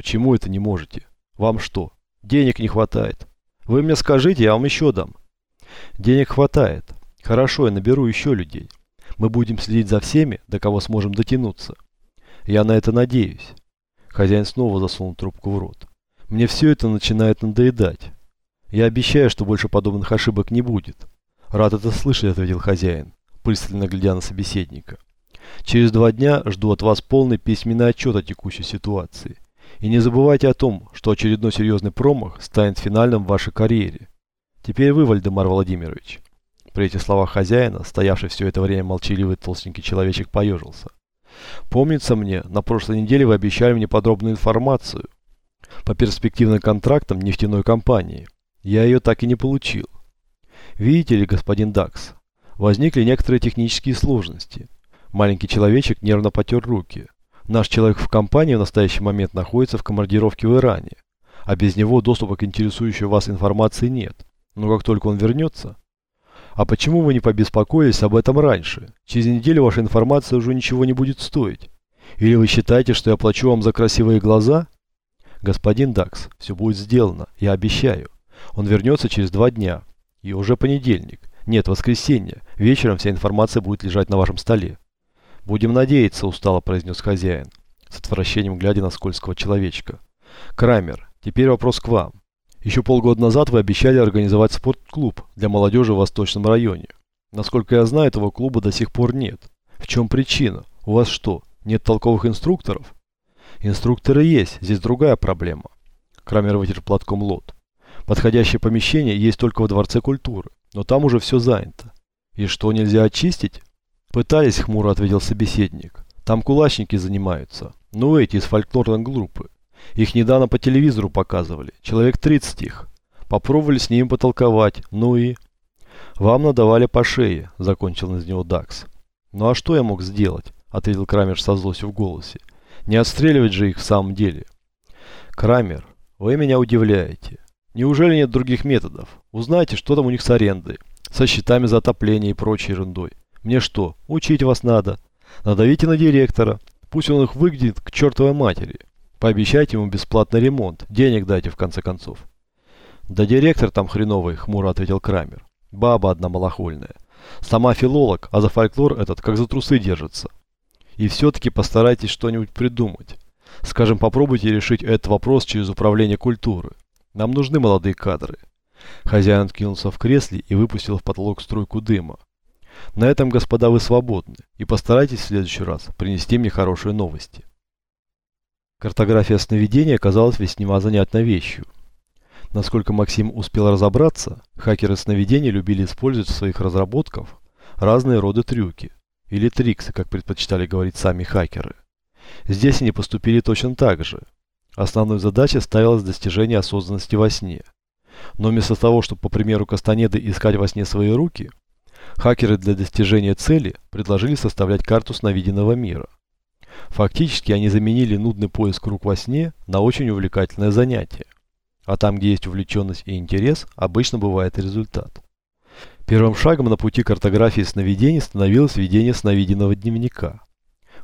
Почему это не можете? Вам что, денег не хватает? Вы мне скажите, я вам еще дам. Денег хватает. Хорошо, я наберу еще людей. Мы будем следить за всеми, до кого сможем дотянуться. Я на это надеюсь. Хозяин снова засунул трубку в рот. Мне все это начинает надоедать. Я обещаю, что больше подобных ошибок не будет. Рад это слышать, ответил хозяин, пристально глядя на собеседника. Через два дня жду от вас полный письменный отчет о текущей ситуации. И не забывайте о том, что очередной серьезный промах станет финальным в вашей карьере. Теперь вы, Вальдемар Владимирович. При этих словах хозяина, стоявший все это время молчаливый толстенький человечек, поежился. Помнится мне, на прошлой неделе вы обещали мне подробную информацию по перспективным контрактам нефтяной компании. Я ее так и не получил. Видите ли, господин Дакс, возникли некоторые технические сложности. Маленький человечек нервно потер руки. Наш человек в компании в настоящий момент находится в командировке в Иране, а без него доступа к интересующей вас информации нет. Но как только он вернется... А почему вы не побеспокоились об этом раньше? Через неделю ваша информация уже ничего не будет стоить. Или вы считаете, что я плачу вам за красивые глаза? Господин Дакс, все будет сделано, я обещаю. Он вернется через два дня. И уже понедельник. Нет, воскресенье. Вечером вся информация будет лежать на вашем столе. Будем надеяться, устало произнес хозяин, с отвращением глядя на скользкого человечка. Крамер, теперь вопрос к вам. Еще полгода назад вы обещали организовать спортклуб для молодежи в Восточном районе. Насколько я знаю, этого клуба до сих пор нет. В чем причина? У вас что, нет толковых инструкторов? Инструкторы есть, здесь другая проблема. Крамер вытер платком лот. Подходящее помещение есть только во Дворце культуры, но там уже все занято. И что, нельзя очистить? Пытались, хмуро ответил собеседник. Там кулачники занимаются. Ну, эти из фольклорной группы. Их недавно по телевизору показывали. Человек 30 их. Попробовали с ним потолковать. Ну и... Вам надавали по шее, закончил из него Дакс. Ну а что я мог сделать? Ответил Крамер со злостью в голосе. Не отстреливать же их в самом деле. Крамер, вы меня удивляете. Неужели нет других методов? Узнайте, что там у них с арендой, со счетами за отопление и прочей ерундой. Мне что, учить вас надо? Надавите на директора. Пусть он их выглядит к чертовой матери. Пообещайте ему бесплатный ремонт. Денег дайте, в конце концов. Да директор там хреновый, хмуро ответил Крамер. Баба одна малохольная. Сама филолог, а за фольклор этот как за трусы держится. И все-таки постарайтесь что-нибудь придумать. Скажем, попробуйте решить этот вопрос через управление культуры. Нам нужны молодые кадры. Хозяин откинулся в кресле и выпустил в потолок струйку дыма. На этом, господа, вы свободны. И постарайтесь в следующий раз принести мне хорошие новости. Картография сновидений оказалась весьма занятной вещью. Насколько Максим успел разобраться, хакеры сновидений любили использовать в своих разработках разные роды трюки, или триксы, как предпочитали говорить сами хакеры. Здесь они поступили точно так же. Основной задачей ставилось достижение осознанности во сне. Но вместо того, чтобы, по примеру Кастанеды, искать во сне свои руки, хакеры для достижения цели предложили составлять карту сновиденного мира. Фактически они заменили нудный поиск рук во сне на очень увлекательное занятие. А там, где есть увлеченность и интерес, обычно бывает результат. Первым шагом на пути картографии сновидений становилось ведение сновиденного дневника.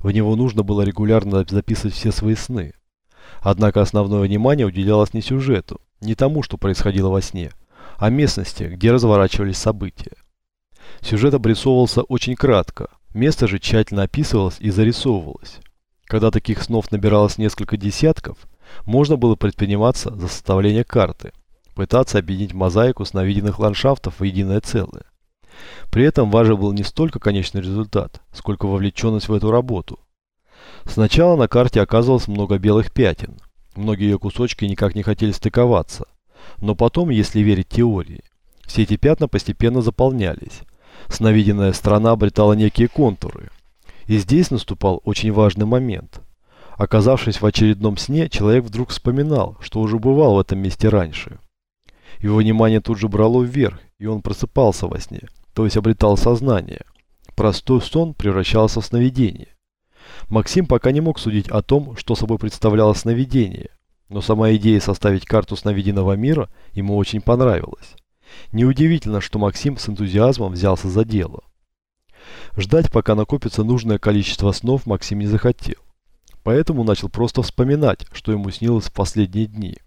В него нужно было регулярно записывать все свои сны. Однако основное внимание уделялось не сюжету, не тому, что происходило во сне, а местности, где разворачивались события. Сюжет обрисовывался очень кратко, место же тщательно описывалось и зарисовывалось. Когда таких снов набиралось несколько десятков, можно было предприниматься за составление карты, пытаться объединить мозаику сновиденных ландшафтов в единое целое. При этом важен был не столько конечный результат, сколько вовлеченность в эту работу. Сначала на карте оказывалось много белых пятен. Многие ее кусочки никак не хотели стыковаться. Но потом, если верить теории, все эти пятна постепенно заполнялись. Сновиденная страна обретала некие контуры, и здесь наступал очень важный момент. Оказавшись в очередном сне, человек вдруг вспоминал, что уже бывал в этом месте раньше. Его внимание тут же брало вверх, и он просыпался во сне, то есть обретал сознание. Простой сон превращался в сновидение. Максим пока не мог судить о том, что собой представляло сновидение, но сама идея составить карту сновиденного мира ему очень понравилась. Неудивительно, что Максим с энтузиазмом взялся за дело. Ждать, пока накопится нужное количество снов, Максим не захотел. Поэтому начал просто вспоминать, что ему снилось в последние дни.